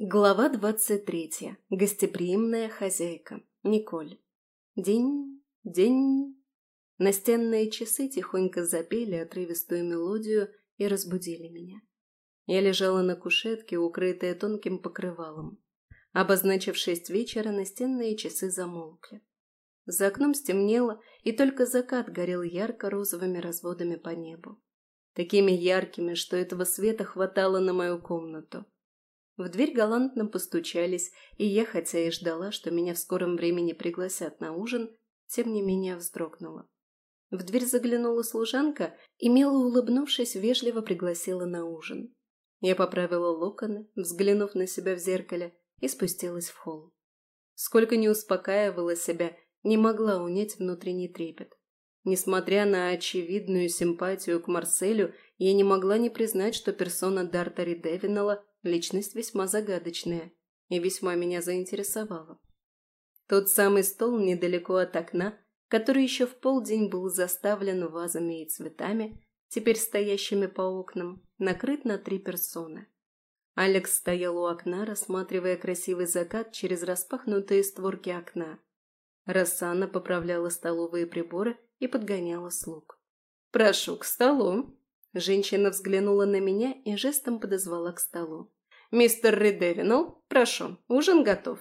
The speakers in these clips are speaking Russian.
Глава двадцать третья. Гостеприимная хозяйка. Николь. День, день. Настенные часы тихонько запели отрывистую мелодию и разбудили меня. Я лежала на кушетке, укрытая тонким покрывалом. Обозначив шесть вечера, настенные часы замолкли. За окном стемнело, и только закат горел ярко-розовыми разводами по небу. Такими яркими, что этого света хватало на мою комнату. В дверь галантно постучались, и я, хотя и ждала, что меня в скором времени пригласят на ужин, тем не менее вздрогнула. В дверь заглянула служанка и, мило улыбнувшись, вежливо пригласила на ужин. Я поправила локоны, взглянув на себя в зеркале, и спустилась в холл. Сколько не успокаивала себя, не могла унять внутренний трепет. Несмотря на очевидную симпатию к Марселю, я не могла не признать, что персона Дартари Девинала Личность весьма загадочная и весьма меня заинтересовала. Тот самый стол недалеко от окна, который еще в полдень был заставлен вазами и цветами, теперь стоящими по окнам, накрыт на три персоны. Алекс стоял у окна, рассматривая красивый закат через распахнутые створки окна. Рассана поправляла столовые приборы и подгоняла слуг. «Прошу к столу», Женщина взглянула на меня и жестом подозвала к столу. «Мистер Ридевинал, прошу, ужин готов».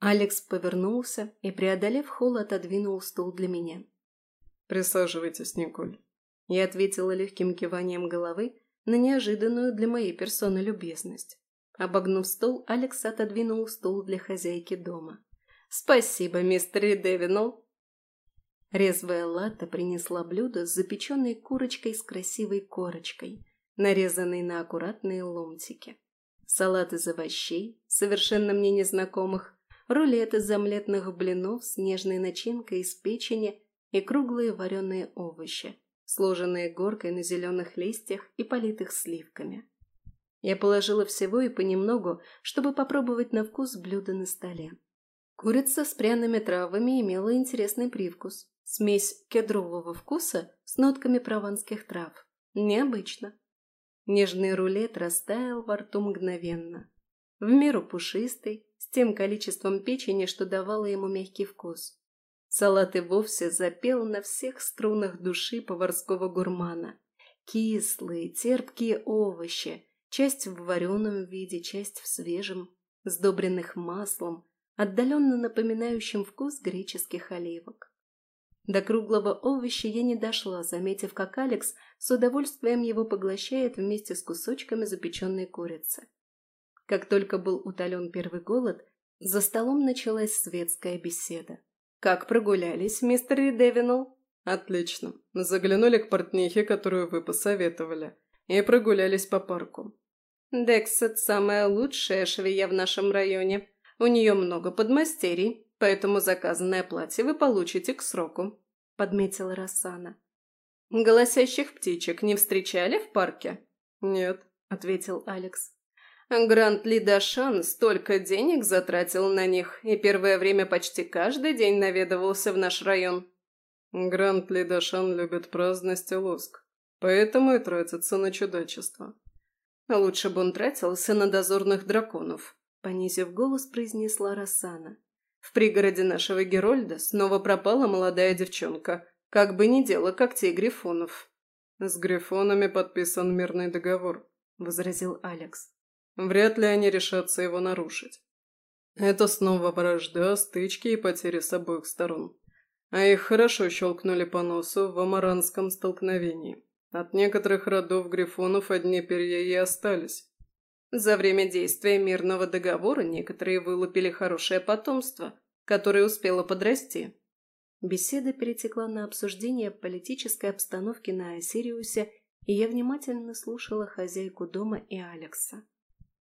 Алекс повернулся и, преодолев холл, отодвинул стул для меня. «Присаживайтесь, Николь». Я ответила легким киванием головы на неожиданную для моей персоны любезность. Обогнув стол, Алекс отодвинул стул для хозяйки дома. «Спасибо, мистер Ридевинал», Резвая лата принесла блюдо с запеченной курочкой с красивой корочкой, нарезанной на аккуратные ломтики. Салат из овощей, совершенно мне незнакомых, рулет из омлетных блинов с нежной начинкой из печени и круглые вареные овощи, сложенные горкой на зеленых листьях и политых сливками. Я положила всего и понемногу, чтобы попробовать на вкус блюда на столе. Курица с пряными травами имела интересный привкус. Смесь кедрового вкуса с нотками прованских трав. Необычно. Нежный рулет растаял во рту мгновенно. В меру пушистый, с тем количеством печени, что давало ему мягкий вкус. Салат и вовсе запел на всех струнах души поварского гурмана. Кислые, терпкие овощи, часть в вареном виде, часть в свежем, сдобренных маслом, отдаленно напоминающим вкус греческих оливок. До круглого овоща я не дошла, заметив, как Алекс с удовольствием его поглощает вместе с кусочками запеченной курицы. Как только был утолен первый голод, за столом началась светская беседа. «Как прогулялись, мистер Редевинал?» «Отлично. Заглянули к портнихе, которую вы посоветовали, и прогулялись по парку». «Дексет – самая лучшая швея в нашем районе. У нее много подмастерий, поэтому заказанное платье вы получите к сроку», — подметила Рассана. «Голосящих птичек не встречали в парке?» «Нет», — ответил Алекс. Грант Лидашан столько денег затратил на них и первое время почти каждый день наведывался в наш район. Грант Лидашан любит праздность и лоск, поэтому и тратится на чудачество. Лучше бы он тратился на дозорных драконов, понизив голос, произнесла Рассана. В пригороде нашего Герольда снова пропала молодая девчонка, как бы ни дело когтей грифонов. «С грифонами подписан мирный договор», — возразил Алекс. «Вряд ли они решатся его нарушить. Это снова вражда, стычки и потери с обоих сторон. А их хорошо щелкнули по носу в амаранском столкновении. От некоторых родов грифонов одни перья и остались. За время действия мирного договора некоторые вылупили хорошее потомство, которое успело подрасти. Беседа перетекла на обсуждение политической обстановки на Осириусе, и я внимательно слушала хозяйку дома и Алекса.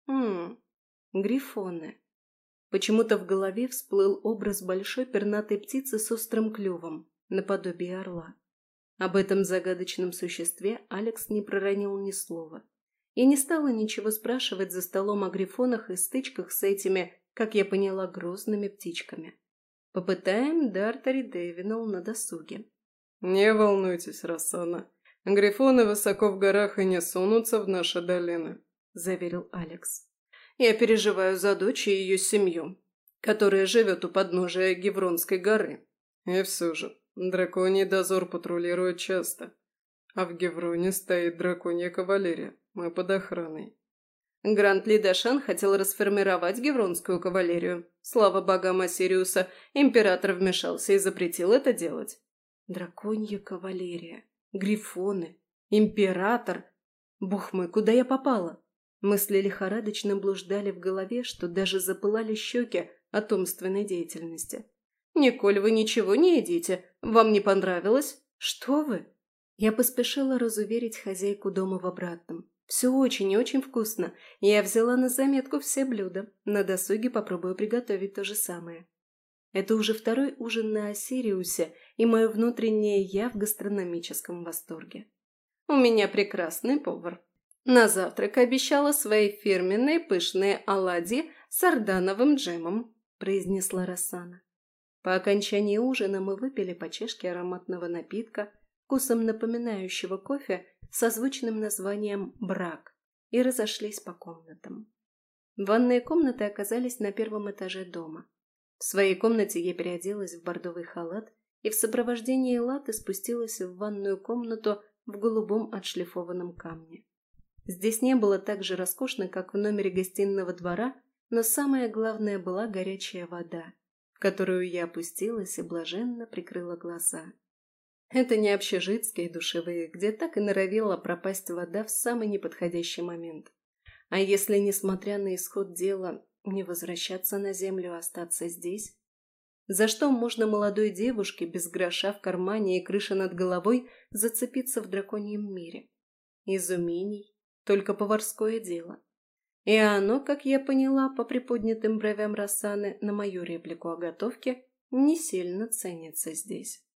Хм, грифоны. Почему-то в голове всплыл образ большой пернатой птицы с острым клювом, наподобие орла. Об этом загадочном существе Алекс не проронил ни слова и не стала ничего спрашивать за столом о грифонах и стычках с этими, как я поняла, грозными птичками. Попытаем Дартари Дэвинал на досуге. «Не волнуйтесь, Рассана. Грифоны высоко в горах и не сунутся в наши долины», – заверил Алекс. Я переживаю за дочь и ее семью, которая живет у подножия Гевронской горы. И все же, драконий дозор патрулирует часто. А в Гевроне стоит драконья кавалерия. Мы под охраной. Грант Лидашан хотел расформировать гевронскую кавалерию. Слава богам Осириуса, император вмешался и запретил это делать. Драконья кавалерия, грифоны, император. Бог мой, куда я попала? Мысли лихорадочно блуждали в голове, что даже запылали щеки от умственной деятельности. «Николь, вы ничего не едите? Вам не понравилось? Что вы?» Я поспешила разуверить хозяйку дома в обратном. Все очень и очень вкусно. Я взяла на заметку все блюда. На досуге попробую приготовить то же самое. Это уже второй ужин на Осириусе, и мое внутреннее «я» в гастрономическом восторге. У меня прекрасный повар. На завтрак обещала свои фирменные пышные оладьи с ардановым джемом, произнесла Рассана. По окончании ужина мы выпили по чашке ароматного напитка, вкусом напоминающего кофе созвучным названием «брак» и разошлись по комнатам. Ванные комнаты оказались на первом этаже дома. В своей комнате я переоделась в бордовый халат и в сопровождении Латы спустилась в ванную комнату в голубом отшлифованном камне. Здесь не было так же роскошно, как в номере гостиного двора, но самое главное была горячая вода, в которую я опустилась и блаженно прикрыла глаза. Это не общежитские душевые, где так и норовила пропасть вода в самый неподходящий момент. А если, несмотря на исход дела, не возвращаться на землю, а остаться здесь? За что можно молодой девушке без гроша в кармане и крыши над головой зацепиться в драконьем мире? Изумений, только поварское дело. И оно, как я поняла по приподнятым бровям Рассаны на мою реплику о готовке, не сильно ценится здесь.